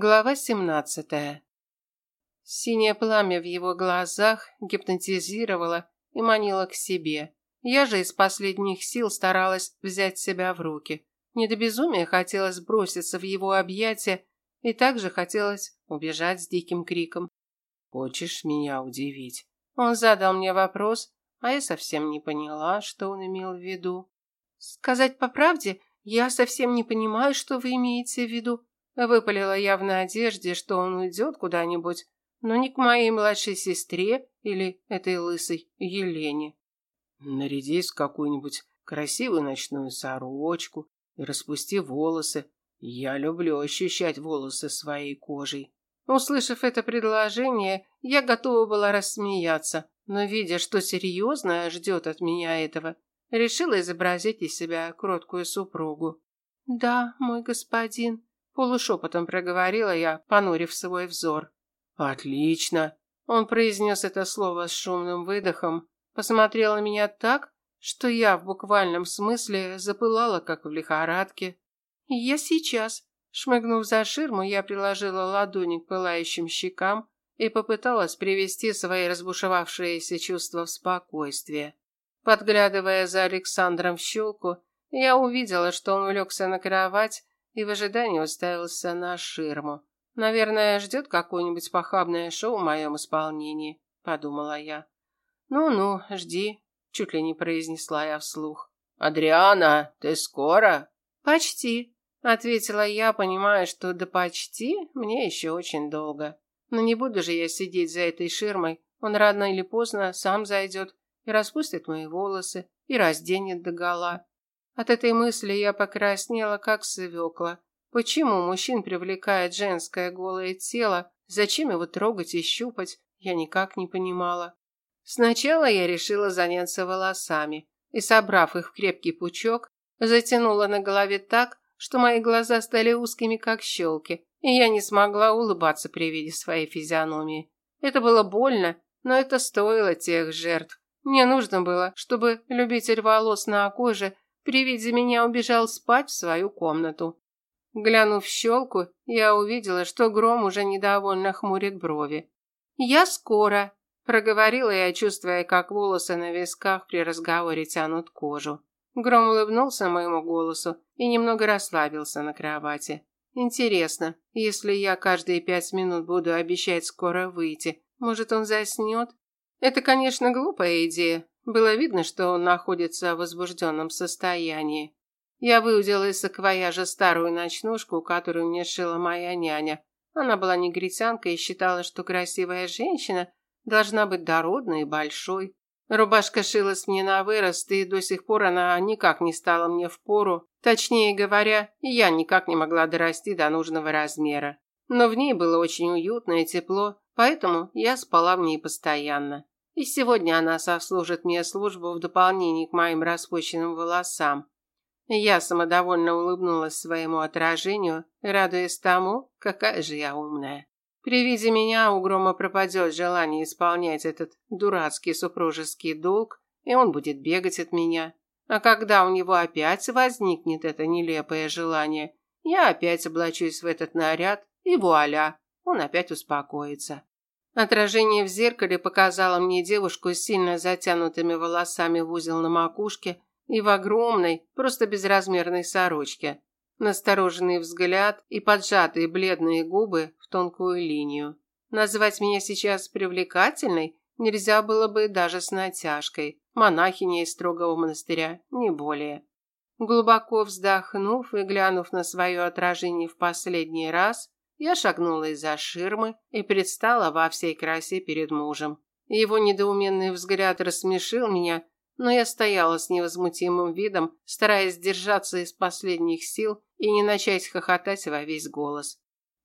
Глава 17. Синее пламя в его глазах гипнотизировало и манило к себе. Я же из последних сил старалась взять себя в руки. Не до безумия хотелось броситься в его объятия и также хотелось убежать с диким криком. «Хочешь меня удивить?» Он задал мне вопрос, а я совсем не поняла, что он имел в виду. «Сказать по правде, я совсем не понимаю, что вы имеете в виду», Выпалила я в надежде, что он уйдет куда-нибудь, но не к моей младшей сестре или этой лысой Елене. Нарядись в какую-нибудь красивую ночную сорочку и распусти волосы. Я люблю ощущать волосы своей кожей. Услышав это предложение, я готова была рассмеяться, но видя, что серьезное ждет от меня этого, решила изобразить из себя кроткую супругу. «Да, мой господин», Полушепотом проговорила я, понурив свой взор. «Отлично!» Он произнес это слово с шумным выдохом, посмотрел на меня так, что я в буквальном смысле запылала, как в лихорадке. «Я сейчас». Шмыгнув за ширму, я приложила ладони к пылающим щекам и попыталась привести свои разбушевавшиеся чувства в спокойствие. Подглядывая за Александром в щелку, я увидела, что он улегся на кровать и в ожидании уставился на ширму. Наверное, ждет какое-нибудь похабное шоу в моем исполнении, подумала я. Ну-ну, жди, чуть ли не произнесла я вслух. Адриана, ты скоро? Почти, ответила я, понимая, что до почти мне еще очень долго. Но не буду же я сидеть за этой ширмой. Он рано или поздно сам зайдет и распустит мои волосы и разденет догола. От этой мысли я покраснела, как свекла. Почему мужчин привлекает женское голое тело? Зачем его трогать и щупать? Я никак не понимала. Сначала я решила заняться волосами и, собрав их в крепкий пучок, затянула на голове так, что мои глаза стали узкими, как щелки, и я не смогла улыбаться при виде своей физиономии. Это было больно, но это стоило тех жертв. Мне нужно было, чтобы любитель волос на коже при виде меня убежал спать в свою комнату. Глянув в щелку, я увидела, что Гром уже недовольно хмурит брови. «Я скоро», – проговорила я, чувствуя, как волосы на висках при разговоре тянут кожу. Гром улыбнулся моему голосу и немного расслабился на кровати. «Интересно, если я каждые пять минут буду обещать скоро выйти, может, он заснет?» Это, конечно, глупая идея, было видно, что он находится в возбужденном состоянии. Я выудила из саквояжа старую ночнушку, которую мне шила моя няня. Она была негритянка и считала, что красивая женщина должна быть дородной и большой. Рубашка шилась мне на вырост, и до сих пор она никак не стала мне в пору. Точнее говоря, я никак не могла дорасти до нужного размера. Но в ней было очень уютно и тепло, поэтому я спала в ней постоянно. И сегодня она сослужит мне службу в дополнение к моим распущенным волосам. Я самодовольно улыбнулась своему отражению, радуясь тому, какая же я умная. При виде меня у Грома пропадет желание исполнять этот дурацкий супружеский долг, и он будет бегать от меня. А когда у него опять возникнет это нелепое желание, я опять облачусь в этот наряд, и вуаля, он опять успокоится. Отражение в зеркале показало мне девушку с сильно затянутыми волосами в узел на макушке и в огромной, просто безразмерной сорочке. Настороженный взгляд и поджатые бледные губы в тонкую линию. Назвать меня сейчас привлекательной нельзя было бы даже с натяжкой. Монахиня из строгого монастыря, не более. Глубоко вздохнув и глянув на свое отражение в последний раз, я шагнула из-за ширмы и предстала во всей красе перед мужем. Его недоуменный взгляд рассмешил меня, но я стояла с невозмутимым видом, стараясь держаться из последних сил и не начать хохотать во весь голос.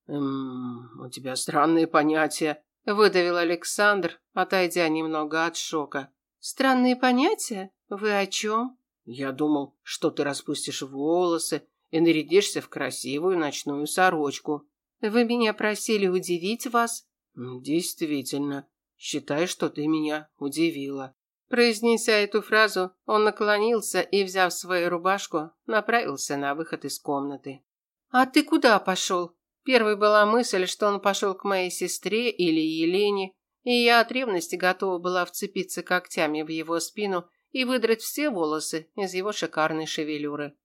«Эм, у тебя странные понятия», – выдавил Александр, отойдя немного от шока. «Странные понятия? Вы о чем?» «Я думал, что ты распустишь волосы и нарядишься в красивую ночную сорочку», вы меня просили удивить вас? Действительно. Считай, что ты меня удивила. Произнеся эту фразу, он наклонился и, взяв свою рубашку, направился на выход из комнаты. А ты куда пошел? Первой была мысль, что он пошел к моей сестре или Елене, и я от ревности готова была вцепиться когтями в его спину и выдрать все волосы из его шикарной шевелюры.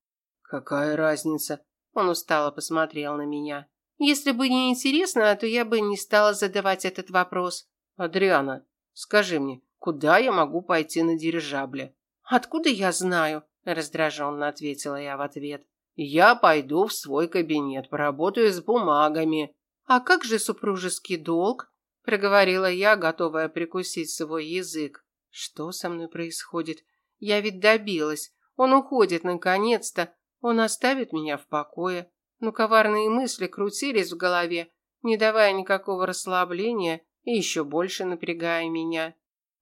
«Какая разница?» Он устало посмотрел на меня. «Если бы не интересно, то я бы не стала задавать этот вопрос». «Адриана, скажи мне, куда я могу пойти на дирижабле?» «Откуда я знаю?» – раздраженно ответила я в ответ. «Я пойду в свой кабинет, поработаю с бумагами». «А как же супружеский долг?» – проговорила я, готовая прикусить свой язык. «Что со мной происходит? Я ведь добилась. Он уходит наконец-то. Он оставит меня в покое». Но коварные мысли крутились в голове, не давая никакого расслабления и еще больше напрягая меня.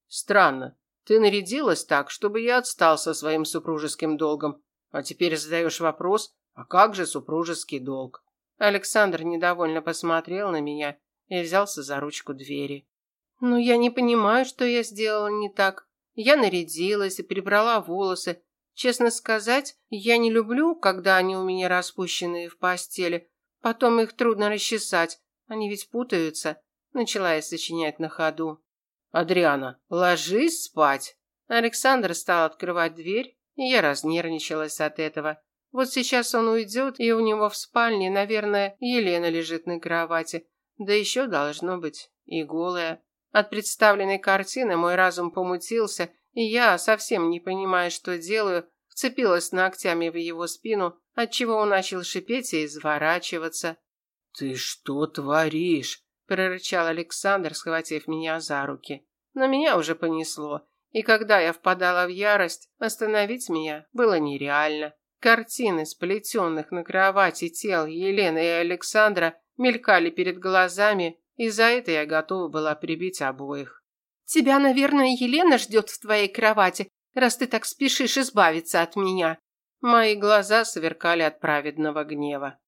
«Странно. Ты нарядилась так, чтобы я отстал со своим супружеским долгом, а теперь задаешь вопрос, а как же супружеский долг?» Александр недовольно посмотрел на меня и взялся за ручку двери. «Ну, я не понимаю, что я сделала не так. Я нарядилась и прибрала волосы. Честно сказать, я не люблю, когда они у меня распущенные в постели. Потом их трудно расчесать, они ведь путаются». Начала я сочинять на ходу. «Адриана, ложись спать!» Александр стал открывать дверь, и я разнервничалась от этого. Вот сейчас он уйдет, и у него в спальне, наверное, Елена лежит на кровати. Да еще должно быть и голая. От представленной картины мой разум помутился, я, совсем не понимая, что делаю, вцепилась ногтями в его спину, отчего он начал шипеть и изворачиваться. «Ты что творишь?» прорычал Александр, схватив меня за руки. Но меня уже понесло, и когда я впадала в ярость, остановить меня было нереально. Картины, сплетенных на кровати тел Елены и Александра, мелькали перед глазами, и за это я готова была прибить обоих. «Тебя, наверное, Елена ждет в твоей кровати, раз ты так спешишь избавиться от меня». Мои глаза сверкали от праведного гнева.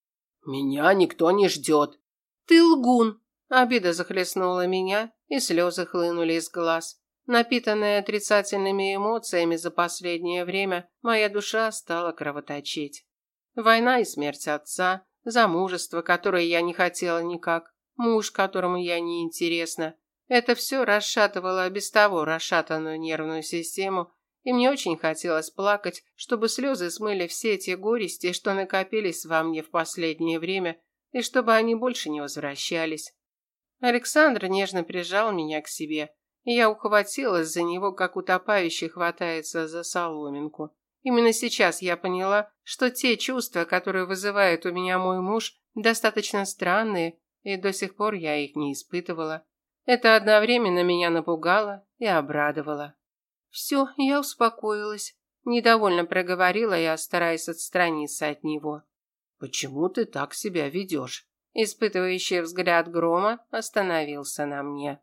«Меня никто не ждет». «Ты лгун», Обида захлестнула меня, и слезы хлынули из глаз. Напитанная отрицательными эмоциями за последнее время, моя душа стала кровоточить. Война и смерть отца, замужество, которое я не хотела никак, муж, которому я не интересна. Это все расшатывало без того расшатанную нервную систему, и мне очень хотелось плакать, чтобы слезы смыли все те горести, что накопились во мне в последнее время, и чтобы они больше не возвращались. Александр нежно прижал меня к себе, и я ухватилась за него, как утопающий хватается за соломинку. Именно сейчас я поняла, что те чувства, которые вызывает у меня мой муж, достаточно странные, и до сих пор я их не испытывала. Это одновременно меня напугало и обрадовало. «Все, я успокоилась», – недовольно проговорила я, стараясь отстраниться от него. «Почему ты так себя ведешь?» Испытывающий взгляд Грома остановился на мне.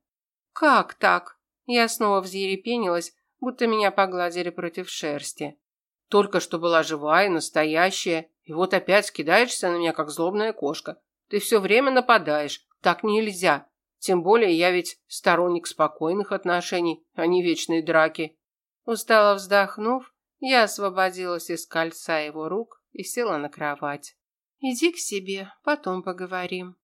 «Как так?» Я снова взъерепенилась, будто меня погладили против шерсти. «Только что была живая, настоящая, и вот опять кидаешься на меня, как злобная кошка. Ты все время нападаешь. Так нельзя. Тем более я ведь сторонник спокойных отношений, а не вечной драки». Устало вздохнув, я освободилась из кольца его рук и села на кровать. Иди к себе, потом поговорим.